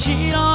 喜呀